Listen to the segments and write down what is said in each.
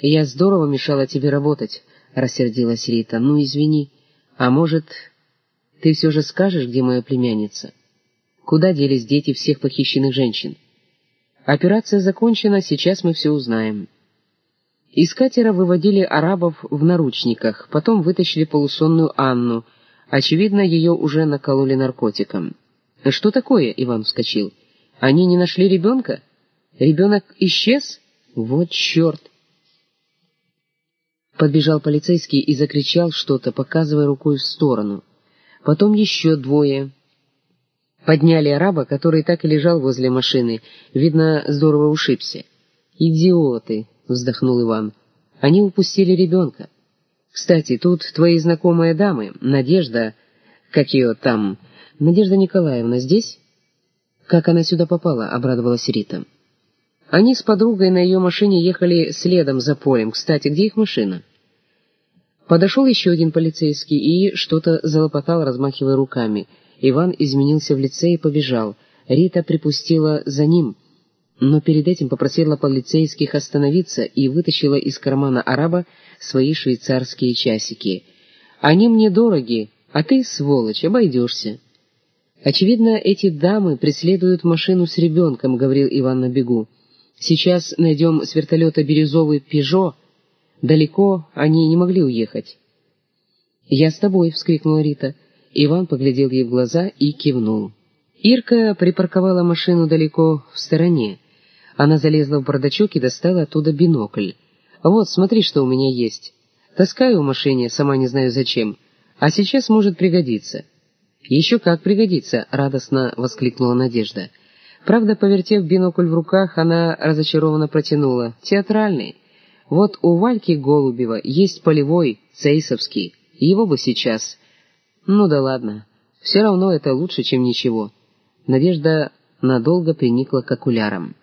«Я здорово мешала тебе работать», — рассердилась Рита. «Ну, извини. А может, ты все же скажешь, где моя племянница? Куда делись дети всех похищенных женщин? Операция закончена, сейчас мы все узнаем». Из катера выводили арабов в наручниках, потом вытащили полусонную Анну. Очевидно, ее уже накололи наркотиком. «Что такое?» — Иван вскочил. «Они не нашли ребенка? Ребенок исчез? Вот черт!» Подбежал полицейский и закричал что-то, показывая рукой в сторону. Потом еще двое. Подняли араба, который так и лежал возле машины. Видно, здорово ушибся. «Идиоты!» — вздохнул Иван. «Они упустили ребенка. Кстати, тут твои знакомые дамы, Надежда, как ее там, Надежда Николаевна здесь?» «Как она сюда попала?» — обрадовалась Рита. Они с подругой на ее машине ехали следом за полем. Кстати, где их машина? Подошел еще один полицейский и что-то залопотал, размахивая руками. Иван изменился в лице и побежал. Рита припустила за ним — но перед этим попросила полицейских остановиться и вытащила из кармана араба свои швейцарские часики. «Они мне дороги, а ты, сволочь, обойдешься». «Очевидно, эти дамы преследуют машину с ребенком», — говорил Иван на бегу. «Сейчас найдем с вертолета бирюзовый «Пежо». Далеко они не могли уехать». «Я с тобой», — вскрикнула Рита. Иван поглядел ей в глаза и кивнул. Ирка припарковала машину далеко в стороне. Она залезла в бардачок и достала оттуда бинокль. «Вот, смотри, что у меня есть. Таскаю в машине, сама не знаю зачем. А сейчас может пригодиться». «Еще как пригодится!» — радостно воскликнула Надежда. Правда, повертев бинокль в руках, она разочарованно протянула. «Театральный. Вот у Вальки Голубева есть полевой, цейсовский. Его бы сейчас...» «Ну да ладно. Все равно это лучше, чем ничего». Надежда надолго приникла к окулярам.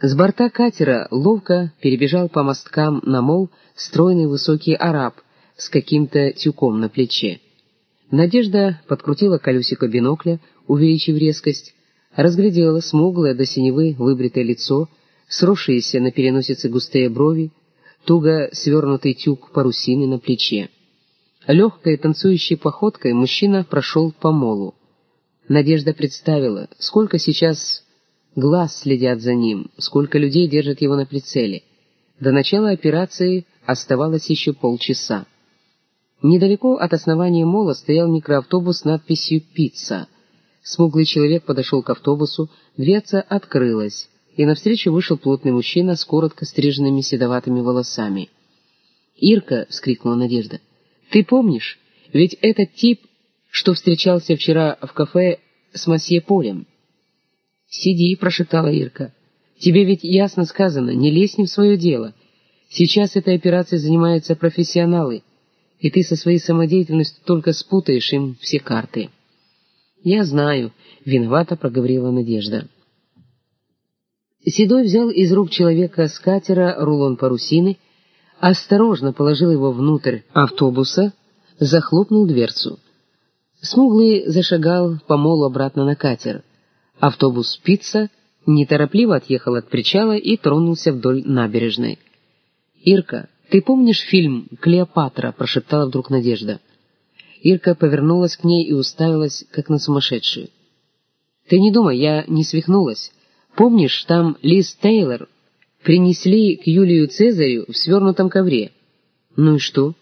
С борта катера ловко перебежал по мосткам на мол стройный высокий араб с каким-то тюком на плече. Надежда подкрутила колесико бинокля, увеличив резкость, разглядела смуглое до синевы выбритое лицо, сросшиеся на переносице густые брови, туго свернутый тюк парусины на плече. Легкой танцующей походкой мужчина прошел по молу. Надежда представила, сколько сейчас глаз следят за ним, сколько людей держат его на прицеле. До начала операции оставалось еще полчаса. Недалеко от основания мола стоял микроавтобус с надписью «Пицца». Смуглый человек подошел к автобусу, дверца открылась, и навстречу вышел плотный мужчина с коротко стриженными седоватыми волосами. «Ирка!» — вскрикнула Надежда. «Ты помнишь? Ведь этот тип, что встречался вчера в кафе с Масье Полем». «Сиди», — прошептала Ирка. «Тебе ведь ясно сказано, не лезь не в свое дело. Сейчас этой операцией занимаются профессионалы, и ты со своей самодеятельностью только спутаешь им все карты». «Я знаю», — виновато проговорила Надежда. Седой взял из рук человека с катера рулон парусины, осторожно положил его внутрь автобуса, захлопнул дверцу. Смуглый зашагал по молу обратно на катер. Автобус «Пицца» неторопливо отъехал от причала и тронулся вдоль набережной. «Ирка, ты помнишь фильм «Клеопатра»?» — прошептала вдруг Надежда. Ирка повернулась к ней и уставилась, как на сумасшедшую. «Ты не думай, я не свихнулась. Помнишь, там Лиз Тейлор принесли к Юлию Цезарю в свернутом ковре? Ну и что?»